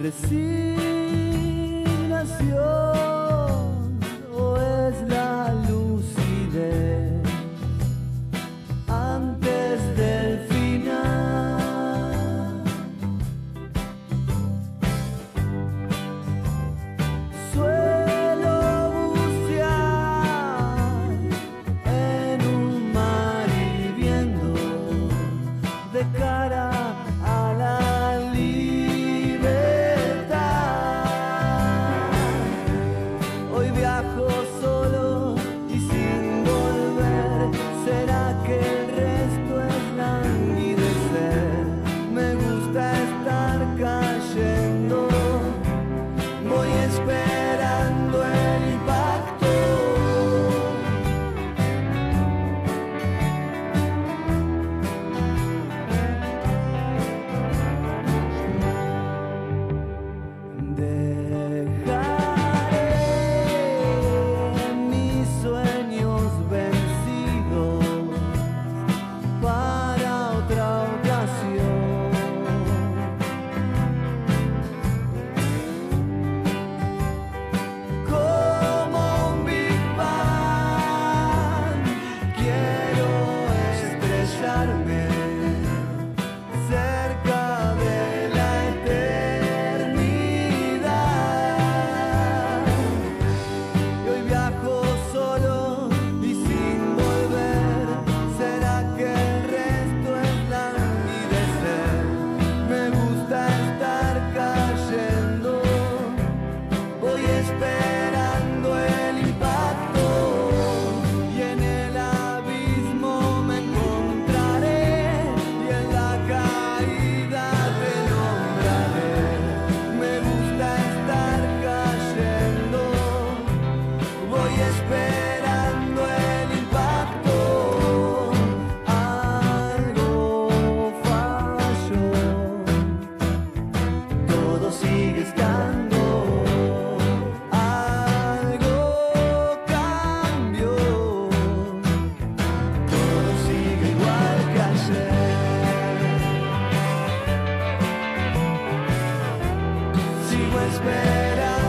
receive. Sigo esperando.